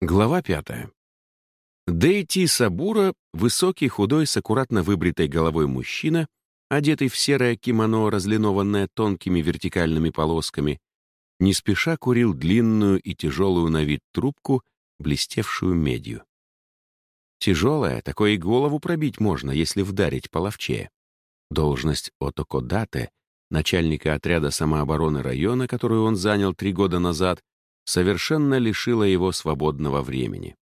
Глава пятая. Дейти Сабура, высокий, худой, с аккуратно выбритой головой мужчина, одетый в серое кимоно, разлинованное тонкими вертикальными полосками, не спеша курил длинную и тяжелую на вид трубку, блестевшую медью. Тяжелая, такое и голову пробить можно, если вдарить половчее. Должность Отокодате, начальника отряда самообороны района, которую он занял три года назад, совершенно лишила его свободного времени.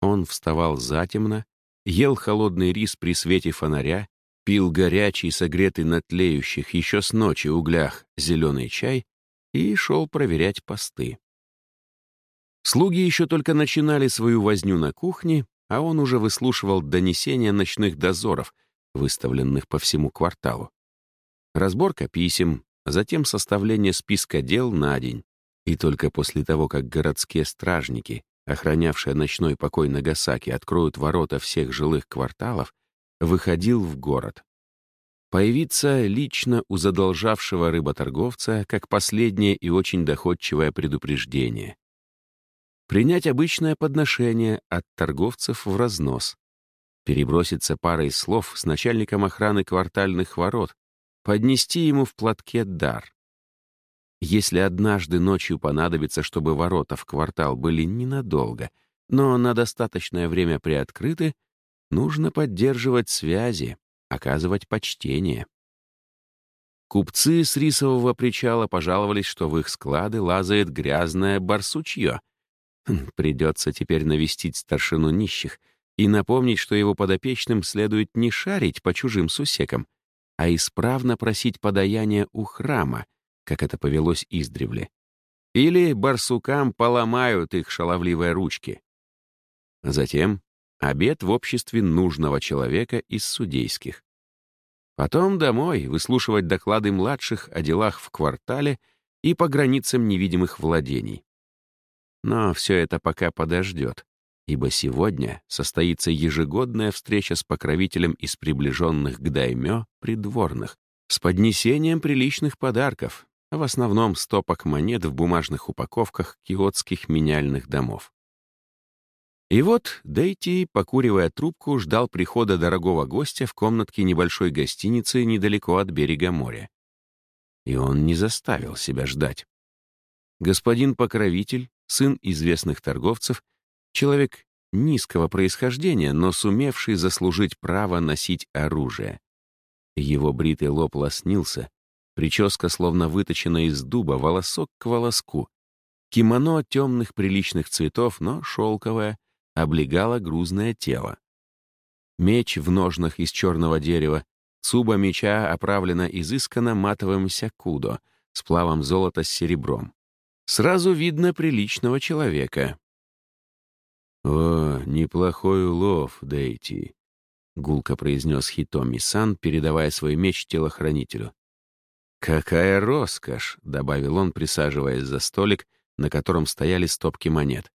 Он вставал затемно, ел холодный рис при свете фонаря, пил горячий, согретый на тлеющих еще с ночи углях зеленый чай и шел проверять посты. Слуги еще только начинали свою возню на кухне, а он уже выслушивал донесения ночных дозоров, выставленных по всему кварталу. Разборка писем, затем составление списка дел на день, и только после того, как городские стражники, охранявшие ночной покой Нагасаки, откроют ворота всех жилых кварталов, выходил в город. Появиться лично у задолжавшего рыботорговца как последнее и очень доходчивое предупреждение. Принять обычное подношение от торговцев в разнос. Переброситься парой слов с начальником охраны квартальных ворот, поднести ему в платке дар. Если однажды ночью понадобится, чтобы ворота в квартал были ненадолго, но на достаточное время приоткрыты, нужно поддерживать связи, оказывать почтение. Купцы с рисового причала пожаловались, что в их склады лазает грязное барсучье. Хм, придется теперь навестить старшину нищих и напомнить, что его подопечным следует не шарить по чужим сусекам, а исправно просить подаяния у храма, как это повелось издревле. Или барсукам поломают их шаловливые ручки. Затем обед в обществе нужного человека из судейских. Потом домой выслушивать доклады младших о делах в квартале и по границам невидимых владений. Но все это пока подождет, ибо сегодня состоится ежегодная встреча с покровителем из приближенных к даймё придворных с поднесением приличных подарков, в основном стопок монет в бумажных упаковках киотских меняльных домов. И вот Дейти, покуривая трубку, ждал прихода дорогого гостя в комнатке небольшой гостиницы недалеко от берега моря. И он не заставил себя ждать. Господин покровитель, сын известных торговцев, человек низкого происхождения, но сумевший заслужить право носить оружие. Его бритый лоб лоснился, Прическа словно выточена из дуба, волосок к волоску. Кимоно темных приличных цветов, но шелковое, облегало грузное тело. Меч в ножнах из черного дерева, цуба меча оправлена изысканно матовым сякудо, сплавом золота с серебром. Сразу видно приличного человека. «О, неплохой улов, Дейти», — гулко произнес Хитоми-сан, передавая свой меч телохранителю. «Какая роскошь!» — добавил он, присаживаясь за столик, на котором стояли стопки монет.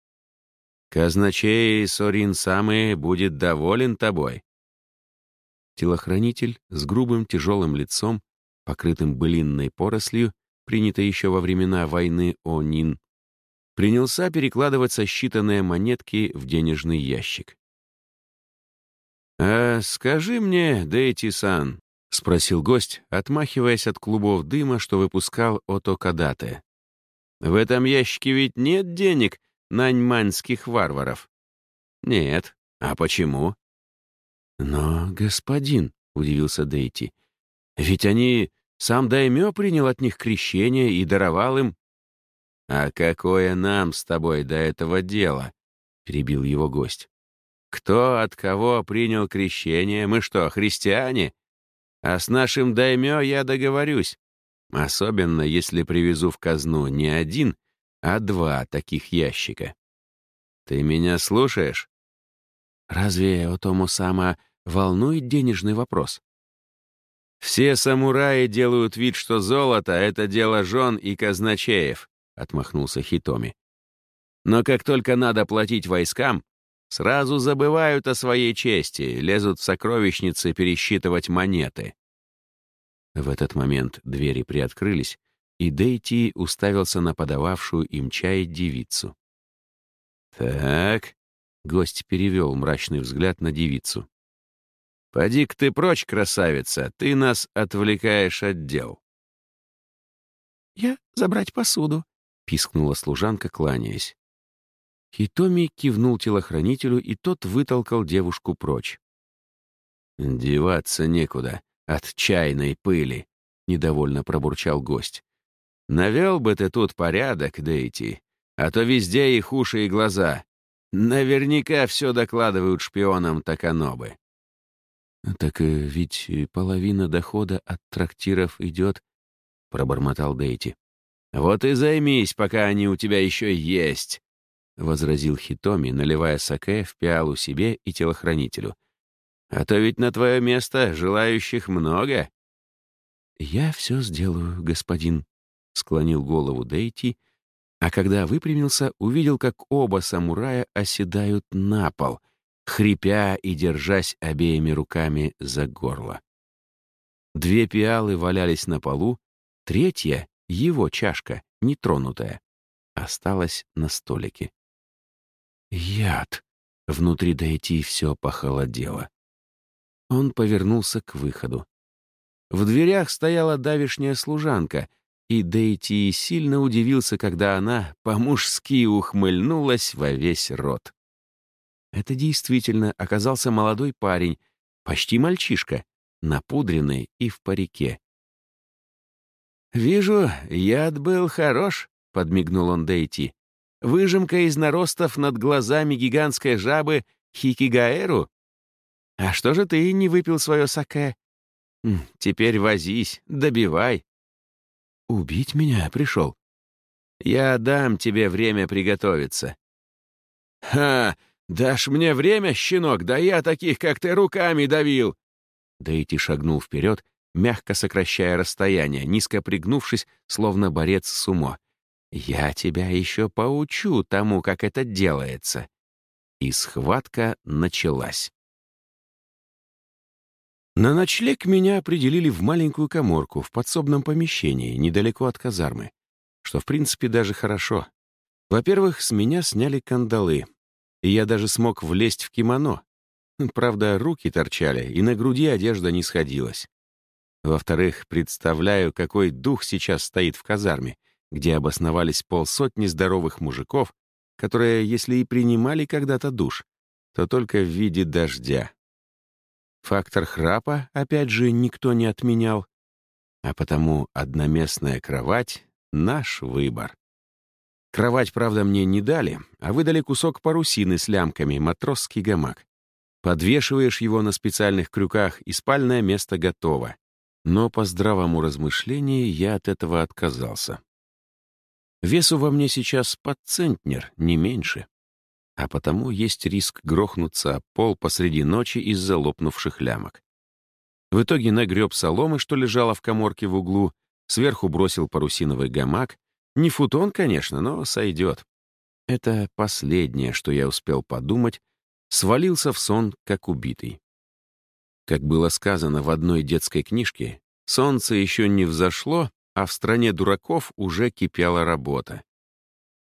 «Казначей Сорин Самый будет доволен тобой». Телохранитель с грубым тяжелым лицом, покрытым былинной порослью, принятой еще во времена войны Онин, принялся перекладывать сосчитанные монетки в денежный ящик. «А скажи мне, Дейти-сан, — спросил гость, отмахиваясь от клубов дыма, что выпускал Ото Кадате. «В этом ящике ведь нет денег наньманских варваров?» «Нет. А почему?» «Но, господин», — удивился Дейти, — «ведь они... Сам Даймё принял от них крещение и даровал им...» «А какое нам с тобой до этого дело?» — перебил его гость. «Кто от кого принял крещение? Мы что, христиане?» А с нашим даймё я договорюсь. Особенно, если привезу в казну не один, а два таких ящика. Ты меня слушаешь? Разве Отому Сама волнует денежный вопрос? Все самураи делают вид, что золото — это дело жен и казначеев, — отмахнулся Хитоми. Но как только надо платить войскам, Сразу забывают о своей чести, лезут в сокровищницы пересчитывать монеты. В этот момент двери приоткрылись, и Дейти уставился на подававшую им чай девицу. Так, гость перевел мрачный взгляд на девицу. «Поди-ка ты прочь, красавица, ты нас отвлекаешь от дел». «Я забрать посуду», — пискнула служанка, кланяясь. Хитоми кивнул телохранителю, и тот вытолкал девушку прочь. «Деваться некуда от чайной пыли», — недовольно пробурчал гость. «Навел бы ты тут порядок, Дейти, а то везде их уши и глаза. Наверняка все докладывают шпионам Таканобы». «Так э, ведь половина дохода от трактиров идет», — пробормотал Дейти. «Вот и займись, пока они у тебя еще есть», — возразил Хитоми, наливая саке в пиалу себе и телохранителю. «А то ведь на твое место желающих много». «Я все сделаю, господин», — склонил голову Дейти, а когда выпрямился, увидел, как оба самурая оседают на пол — хрипя и держась обеими руками за горло. Две пиалы валялись на полу, третья, его чашка, нетронутая, осталась на столике. Яд! Внутри дойти все похолодело. Он повернулся к выходу. В дверях стояла давишняя служанка, и Дейти сильно удивился, когда она по-мужски ухмыльнулась во весь рот. Это действительно оказался молодой парень, почти мальчишка, напудренный и в парике. «Вижу, яд был хорош», — подмигнул он Дейти. «Выжимка из наростов над глазами гигантской жабы Хикигаэру? А что же ты не выпил свое саке? Теперь возись, добивай». «Убить меня пришел?» «Я дам тебе время приготовиться». «Ха! «Дашь мне время, щенок, да я таких, как ты, руками давил!» Дейти шагнул вперед, мягко сокращая расстояние, низко пригнувшись, словно борец с умо. «Я тебя еще поучу тому, как это делается». И схватка началась. На ночлег меня определили в маленькую коморку в подсобном помещении, недалеко от казармы, что, в принципе, даже хорошо. Во-первых, с меня сняли кандалы, и я даже смог влезть в кимоно. Правда, руки торчали, и на груди одежда не сходилась. Во-вторых, представляю, какой дух сейчас стоит в казарме, где обосновались полсотни здоровых мужиков, которые, если и принимали когда-то душ, то только в виде дождя. Фактор храпа, опять же, никто не отменял, а потому одноместная кровать — наш выбор. Кровать, правда, мне не дали, а выдали кусок парусины с лямками, матросский гамак. Подвешиваешь его на специальных крюках, и спальное место готово. Но по здравому размышлению я от этого отказался. Весу во мне сейчас под центнер, не меньше. А потому есть риск грохнуться о пол посреди ночи из-за лопнувших лямок. В итоге нагреб соломы, что лежало в коморке в углу, сверху бросил парусиновый гамак, не футон, конечно, но сойдет. Это последнее, что я успел подумать, свалился в сон, как убитый. Как было сказано в одной детской книжке, солнце еще не взошло, а в стране дураков уже кипела работа.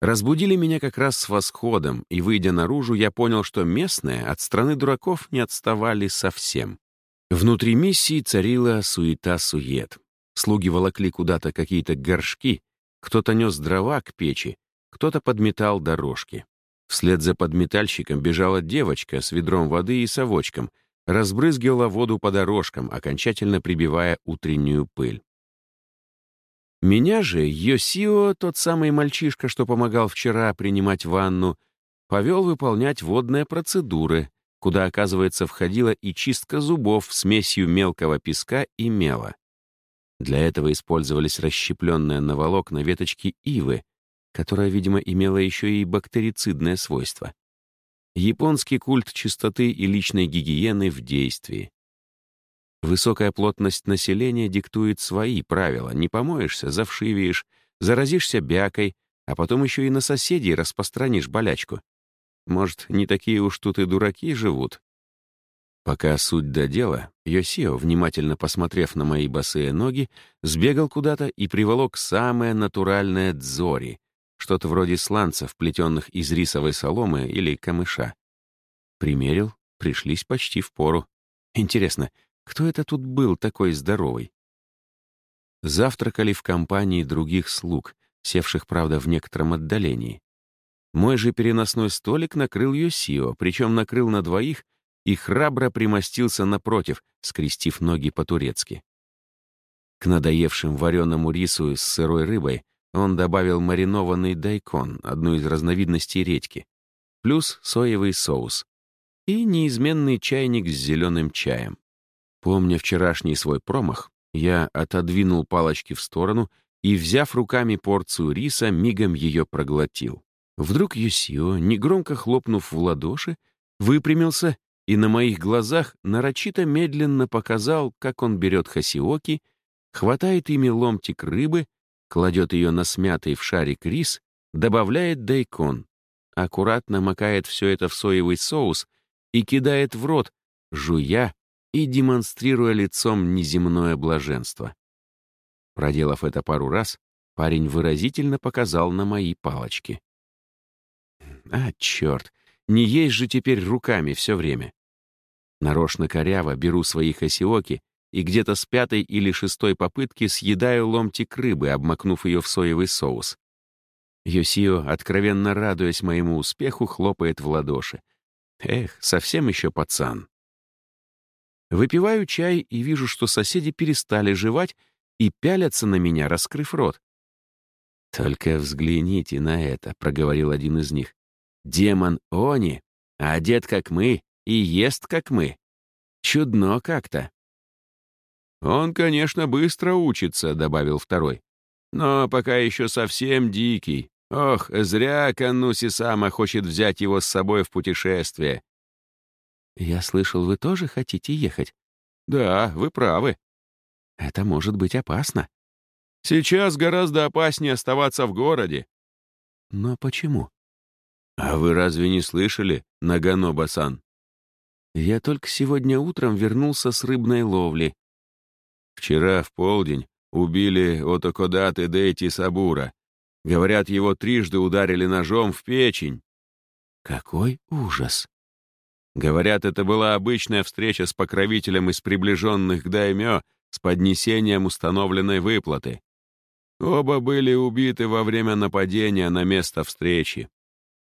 Разбудили меня как раз с восходом, и, выйдя наружу, я понял, что местные от страны дураков не отставали совсем. Внутри миссии царила суета-сует. Слуги волокли куда-то какие-то горшки, кто-то нес дрова к печи, кто-то подметал дорожки. Вслед за подметальщиком бежала девочка с ведром воды и совочком, разбрызгивала воду по дорожкам, окончательно прибивая утреннюю пыль. Меня же Йосио, тот самый мальчишка, что помогал вчера принимать ванну, повел выполнять водные процедуры, куда, оказывается, входила и чистка зубов смесью мелкого песка и мела. Для этого использовались расщепленные на волокна веточки ивы, которая, видимо, имела еще и бактерицидное свойство. Японский культ чистоты и личной гигиены в действии. Высокая плотность населения диктует свои правила. Не помоешься, завшивеешь, заразишься бякой, а потом еще и на соседей распространишь болячку. Может, не такие уж тут и дураки живут, Пока суть до дела, Йосио, внимательно посмотрев на мои босые ноги, сбегал куда-то и приволок самое натуральное дзори, что-то вроде сланцев, плетенных из рисовой соломы или камыша. Примерил, пришлись почти в пору. Интересно, кто это тут был такой здоровый? Завтракали в компании других слуг, севших, правда, в некотором отдалении. Мой же переносной столик накрыл Йосио, причем накрыл на двоих и храбро примостился напротив, скрестив ноги по-турецки. К надоевшим вареному рису с сырой рыбой он добавил маринованный дайкон, одну из разновидностей редьки, плюс соевый соус и неизменный чайник с зеленым чаем. Помня вчерашний свой промах, я отодвинул палочки в сторону и, взяв руками порцию риса, мигом ее проглотил. Вдруг Юсио, негромко хлопнув в ладоши, выпрямился и на моих глазах нарочито медленно показал, как он берет хасиоки, хватает ими ломтик рыбы, кладет ее на смятый в шарик рис, добавляет дайкон, аккуратно макает все это в соевый соус и кидает в рот, жуя и демонстрируя лицом неземное блаженство. Проделав это пару раз, парень выразительно показал на мои палочки. А, черт, не есть же теперь руками все время. Нарочно коряво беру свои хасиоки и где-то с пятой или шестой попытки съедаю ломтик рыбы, обмакнув ее в соевый соус. Йосио, откровенно радуясь моему успеху, хлопает в ладоши. Эх, совсем еще пацан. Выпиваю чай и вижу, что соседи перестали жевать и пялятся на меня, раскрыв рот. «Только взгляните на это», — проговорил один из них. «Демон Они, одет как мы и ест как мы. Чудно как-то». «Он, конечно, быстро учится», — добавил второй. «Но пока еще совсем дикий. Ох, зря Кануси сама хочет взять его с собой в путешествие». «Я слышал, вы тоже хотите ехать?» «Да, вы правы». «Это может быть опасно». «Сейчас гораздо опаснее оставаться в городе». «Но почему?» «А вы разве не слышали, Нагано-басан?» «Я только сегодня утром вернулся с рыбной ловли», Вчера в полдень убили Отокодаты Дейти Сабура. Говорят, его трижды ударили ножом в печень. Какой ужас! Говорят, это была обычная встреча с покровителем из приближенных к Даймё с поднесением установленной выплаты. Оба были убиты во время нападения на место встречи.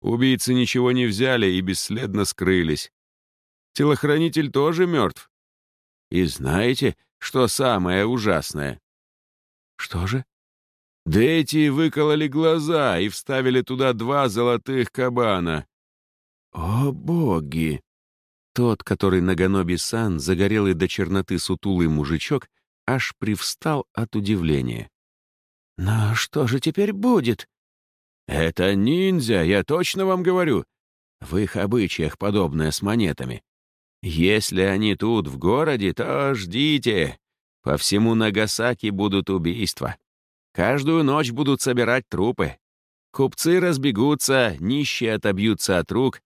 Убийцы ничего не взяли и бесследно скрылись. Телохранитель тоже мертв. И знаете, что самое ужасное. Что же? Дети выкололи глаза и вставили туда два золотых кабана. О, боги! Тот, который на Ганоби-сан, загорелый до черноты сутулый мужичок, аж привстал от удивления. «Но что же теперь будет?» «Это ниндзя, я точно вам говорю. В их обычаях подобное с монетами. Если они тут, в городе, то ждите. По всему Нагасаки будут убийства. Каждую ночь будут собирать трупы. Купцы разбегутся, нищие отобьются от рук.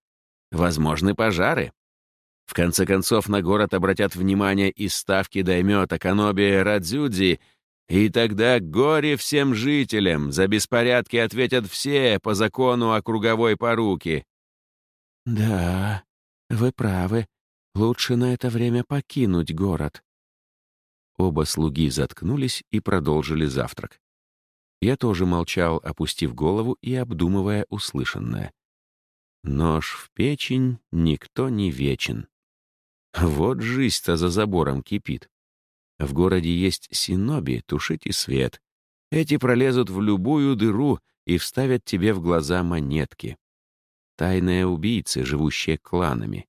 Возможны пожары. В конце концов, на город обратят внимание и ставки даймёта Каноби Радзюдзи, и тогда горе всем жителям, за беспорядки ответят все по закону о круговой поруке. «Да, вы правы», Лучше на это время покинуть город. Оба слуги заткнулись и продолжили завтрак. Я тоже молчал, опустив голову и обдумывая услышанное. Нож в печень никто не вечен. Вот жизнь-то за забором кипит. В городе есть синоби, тушите свет. Эти пролезут в любую дыру и вставят тебе в глаза монетки. Тайные убийцы, живущие кланами.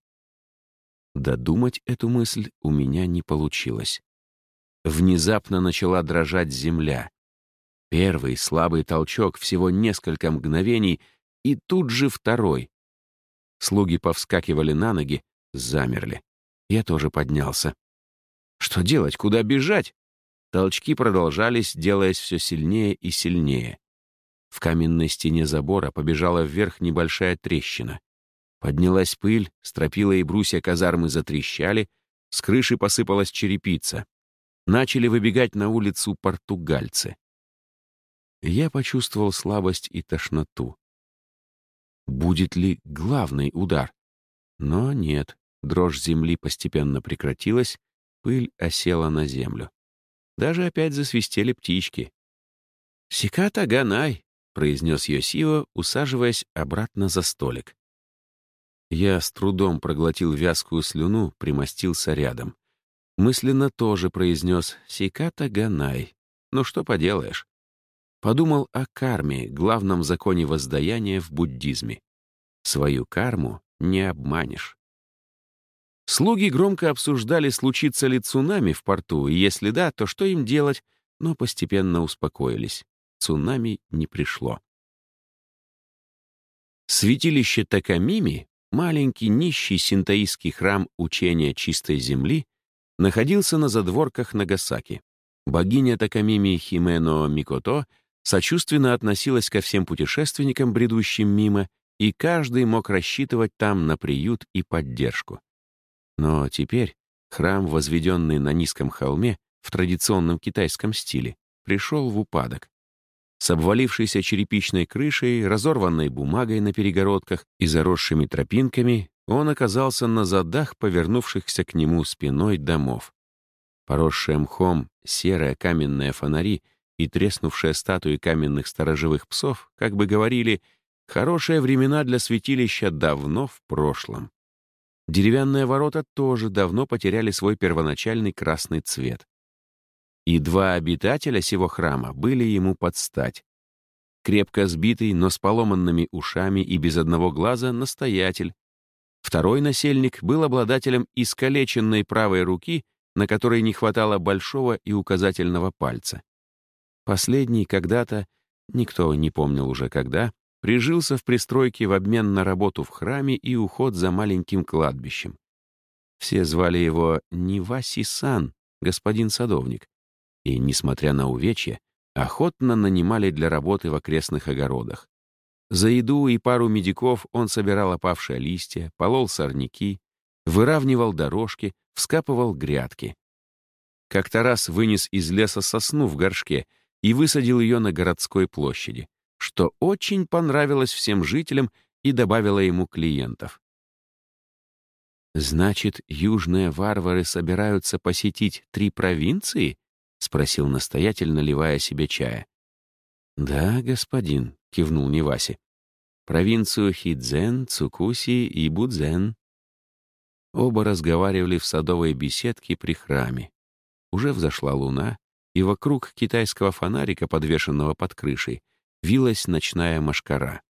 Додумать эту мысль у меня не получилось. Внезапно начала дрожать земля. Первый слабый толчок, всего несколько мгновений, и тут же второй. Слуги повскакивали на ноги, замерли. Я тоже поднялся. Что делать, куда бежать? Толчки продолжались, делаясь все сильнее и сильнее. В каменной стене забора побежала вверх небольшая трещина. Поднялась пыль, стропила и брусья казармы затрещали, с крыши посыпалась черепица. Начали выбегать на улицу португальцы. я почувствовал слабость и тошноту. Будет ли главный удар? Но нет, дрожь земли постепенно прекратилась, пыль осела на землю. Даже опять засвистели птички. «Сиката Ганай», — произнес Йосио, усаживаясь обратно за столик. Я с трудом проглотил вязкую слюну, примостился рядом. Мысленно тоже произнес «Сиката Ганай». Ну что поделаешь. Подумал о карме, главном законе воздаяния в буддизме. Свою карму не обманешь. Слуги громко обсуждали, случится ли цунами в порту, и если да, то что им делать, но постепенно успокоились. Цунами не пришло. Святилище Такамими, маленький нищий синтоистский храм учения чистой земли, находился на задворках Нагасаки. Богиня Такамими Химено Микото сочувственно относилась ко всем путешественникам, бредущим мимо, и каждый мог рассчитывать там на приют и поддержку. Но теперь храм, возведенный на низком холме в традиционном китайском стиле, пришел в упадок. С обвалившейся черепичной крышей, разорванной бумагой на перегородках и заросшими тропинками он оказался на задах повернувшихся к нему спиной домов. Поросшие мхом серые каменные фонари и треснувшие статуи каменных сторожевых псов как бы говорили «хорошие времена для святилища давно в прошлом». Деревянные ворота тоже давно потеряли свой первоначальный красный цвет. И два обитателя сего храма были ему под стать. Крепко сбитый, но с поломанными ушами и без одного глаза настоятель. Второй насельник был обладателем искалеченной правой руки, на которой не хватало большого и указательного пальца. Последний когда-то, никто не помнил уже когда, Прижился в пристройке в обмен на работу в храме и уход за маленьким кладбищем. Все звали его Ниваси-сан, господин садовник. И, несмотря на увечья, охотно нанимали для работы в окрестных огородах. За еду и пару медиков он собирал опавшие листья, полол сорняки, выравнивал дорожки, вскапывал грядки. Как-то раз вынес из леса сосну в горшке и высадил ее на городской площади что очень понравилось всем жителям и добавило ему клиентов. «Значит, южные варвары собираются посетить три провинции?» — спросил настоятель, наливая себе чая. «Да, господин», — кивнул Неваси. «Провинцию Хидзен, Цукуси и Будзен». Оба разговаривали в садовой беседке при храме. Уже взошла луна, и вокруг китайского фонарика, подвешенного под крышей, вилась ночная машкара.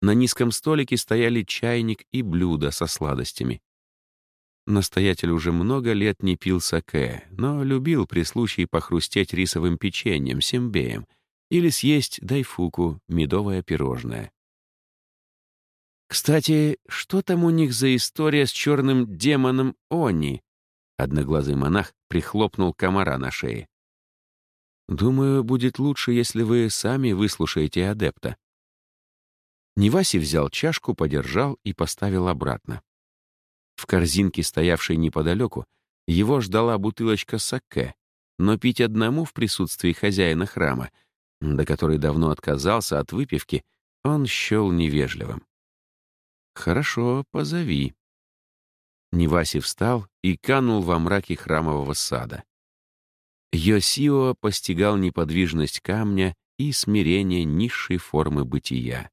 На низком столике стояли чайник и блюдо со сладостями. Настоятель уже много лет не пил саке, но любил при случае похрустеть рисовым печеньем, сембеем или съесть дайфуку, медовое пирожное. «Кстати, что там у них за история с черным демоном Они?» Одноглазый монах прихлопнул комара на шее. Думаю, будет лучше, если вы сами выслушаете адепта. Неваси взял чашку, подержал и поставил обратно. В корзинке, стоявшей неподалеку, его ждала бутылочка сакке, но пить одному в присутствии хозяина храма, до которой давно отказался от выпивки, он счел невежливым. «Хорошо, позови». Неваси встал и канул во мраке храмового сада. Йосио постигал неподвижность камня и смирение низшей формы бытия.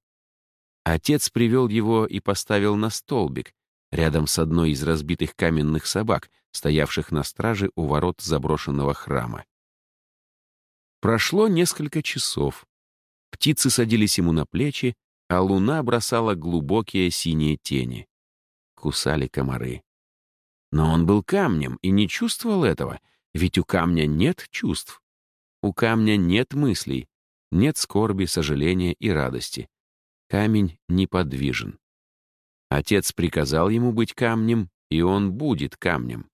Отец привел его и поставил на столбик, рядом с одной из разбитых каменных собак, стоявших на страже у ворот заброшенного храма. Прошло несколько часов. Птицы садились ему на плечи, а луна бросала глубокие синие тени. Кусали комары. Но он был камнем и не чувствовал этого — ведь у камня нет чувств. У камня нет мыслей, нет скорби, сожаления и радости. Камень неподвижен. Отец приказал ему быть камнем, и он будет камнем.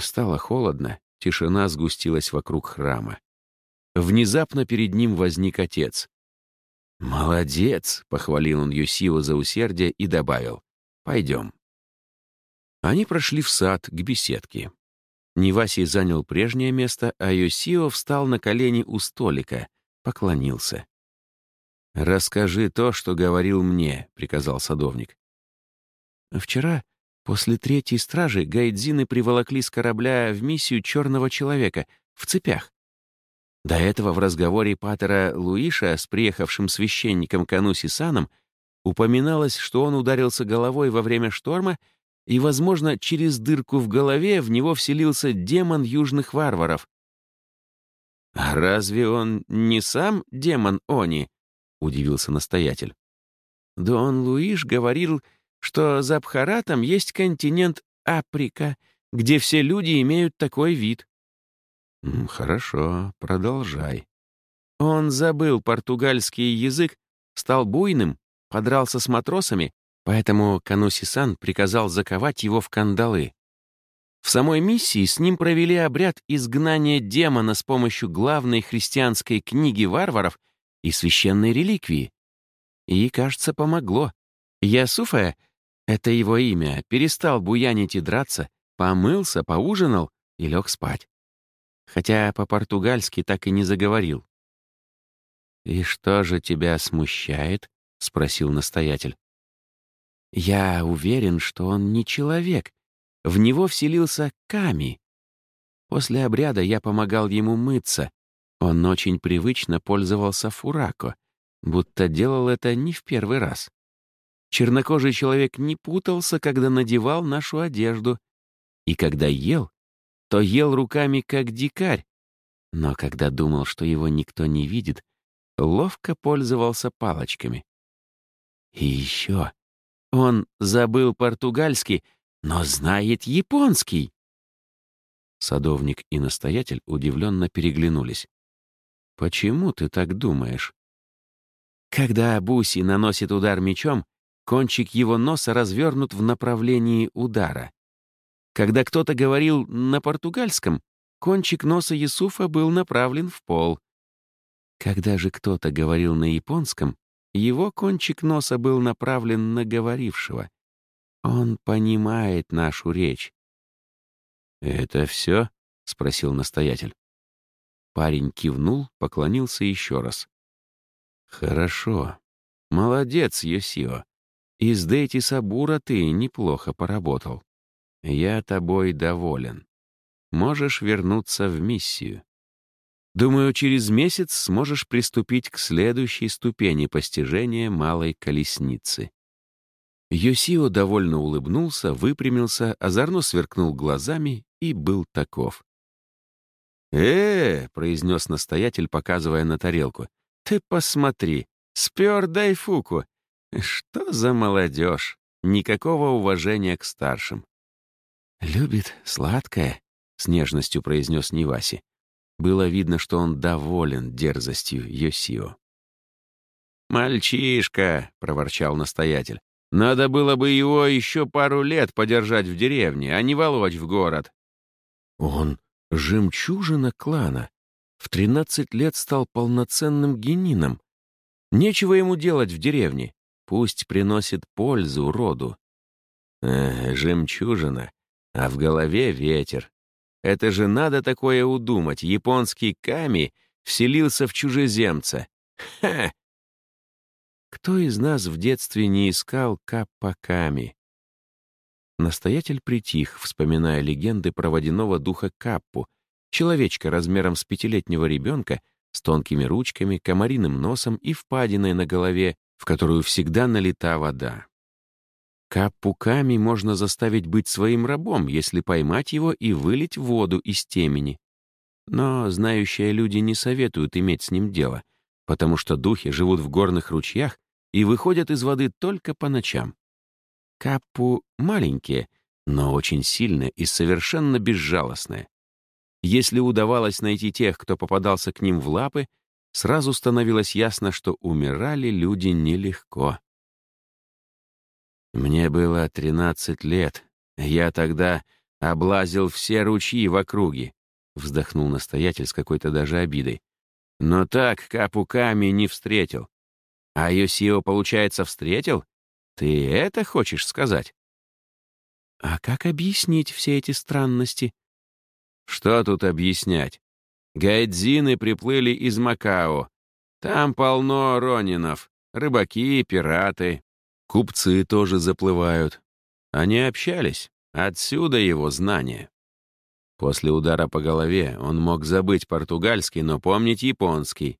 Стало холодно, тишина сгустилась вокруг храма. Внезапно перед ним возник отец. «Молодец!» — похвалил он Юсио за усердие и добавил. «Пойдем». Они прошли в сад к беседке. Ниваси занял прежнее место, а Йосио встал на колени у столика, поклонился. «Расскажи то, что говорил мне», — приказал садовник. Вчера, после третьей стражи, гайдзины приволокли с корабля в миссию черного человека в цепях. До этого в разговоре Патера Луиша с приехавшим священником Кануси Саном упоминалось, что он ударился головой во время шторма, и, возможно, через дырку в голове в него вселился демон южных варваров. «А разве он не сам демон Они?» — удивился настоятель. Дон Луиш говорил, что за Бхаратом есть континент Априка, где все люди имеют такой вид. «Хорошо, продолжай». Он забыл португальский язык, стал буйным, подрался с матросами, поэтому Кануси-сан приказал заковать его в кандалы. В самой миссии с ним провели обряд изгнания демона с помощью главной христианской книги варваров и священной реликвии. И, кажется, помогло. Ясуфа, это его имя, перестал буянить и драться, помылся, поужинал и лег спать. Хотя по-португальски так и не заговорил. «И что же тебя смущает?» — спросил настоятель. «Я уверен, что он не человек. В него вселился Ками. После обряда я помогал ему мыться. Он очень привычно пользовался фурако, будто делал это не в первый раз. Чернокожий человек не путался, когда надевал нашу одежду. И когда ел, то ел руками, как дикарь. Но когда думал, что его никто не видит, ловко пользовался палочками. И еще он забыл португальский, но знает японский. Садовник и настоятель удивленно переглянулись. «Почему ты так думаешь?» Когда Буси наносит удар мечом, кончик его носа развернут в направлении удара. Когда кто-то говорил на португальском, кончик носа Юсуфа был направлен в пол. Когда же кто-то говорил на японском, его кончик носа был направлен на говорившего. Он понимает нашу речь. «Это все?» — спросил настоятель. Парень кивнул, поклонился еще раз. «Хорошо. Молодец, Йосио. Из Дейти Сабура ты неплохо поработал. Я тобой доволен. Можешь вернуться в миссию. Думаю, через месяц сможешь приступить к следующей ступени постижения малой колесницы. Йосио довольно улыбнулся, выпрямился, озорно сверкнул глазами и был таков. «Э, — произнес настоятель, показывая на тарелку, — ты посмотри, спер Дайфуку. Что за молодежь? Никакого уважения к старшим». «Любит сладкое», — с нежностью произнес Ниваси. Было видно, что он доволен дерзостью Йосио. «Мальчишка», — проворчал настоятель, — «надо было бы его еще пару лет подержать в деревне, а не волочь в город». «Он жемчужина клана. В тринадцать лет стал полноценным генином. Нечего ему делать в деревне. Пусть приносит пользу роду». «Эх, жемчужина, а в голове ветер. Это же надо такое удумать. Японский Ками вселился в чужеземца. Ха! Кто из нас в детстве не искал Каппа Ками? Настоятель притих, вспоминая легенды про водяного духа Каппу, человечка размером с пятилетнего ребенка, с тонкими ручками, комариным носом и впадиной на голове, в которую всегда налита вода. Каппуками можно заставить быть своим рабом, если поймать его и вылить воду из темени. Но знающие люди не советуют иметь с ним дело, потому что духи живут в горных ручьях и выходят из воды только по ночам. Каппу маленькие, но очень сильные и совершенно безжалостные. Если удавалось найти тех, кто попадался к ним в лапы, сразу становилось ясно, что умирали люди нелегко. Мне было тринадцать лет. Я тогда облазил все ручьи в округе, вздохнул настоятель с какой-то даже обидой. Но так капуками не встретил. А Йосио, получается, встретил? Ты это хочешь сказать? А как объяснить все эти странности? Что тут объяснять? Гайдзины приплыли из Макао, Там полно ронинов, рыбаки, пираты, купцы тоже заплывают. Они общались, отсюда его знания. После удара по голове он мог забыть португальский, но помнить японский.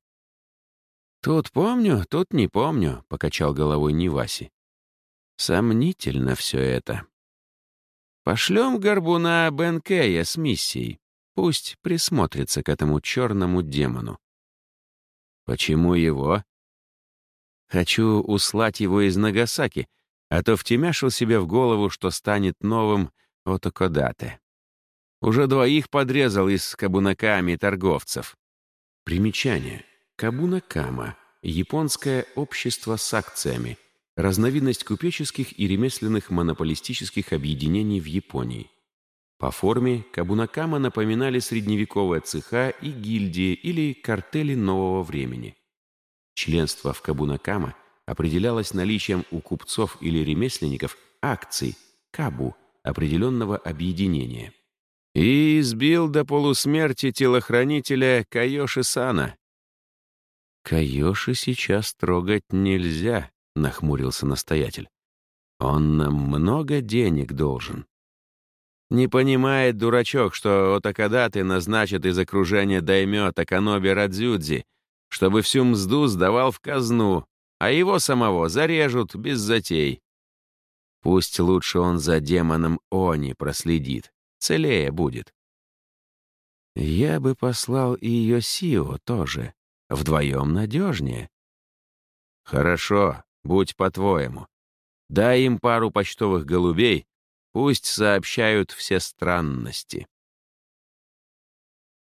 «Тут помню, тут не помню», — покачал головой Ниваси. «Сомнительно все это. Пошлем горбуна Бенкея с миссией. Пусть присмотрится к этому черному демону». «Почему его?» «Хочу услать его из Нагасаки, а то втемяшил себе в голову, что станет новым Отокодате. Уже двоих подрезал из кабунаками торговцев. Примечание. Кабунакама — японское общество с акциями, разновидность купеческих и ремесленных монополистических объединений в Японии. По форме кабунакама напоминали средневековые цеха и гильдии или картели нового времени. Членство в кабунакама определялось наличием у купцов или ремесленников акций, кабу, определенного объединения и избил до полусмерти телохранителя Кайоши Сана. «Кайоши сейчас трогать нельзя», — нахмурился настоятель. «Он нам много денег должен». Не понимает дурачок, что Отакадаты назначат из окружения даймё Таканоби Радзюдзи, чтобы всю мзду сдавал в казну, а его самого зарежут без затей. Пусть лучше он за демоном Они проследит. Целее будет. Я бы послал и Йосио тоже. Вдвоем надежнее. Хорошо, будь по-твоему. Дай им пару почтовых голубей, пусть сообщают все странности.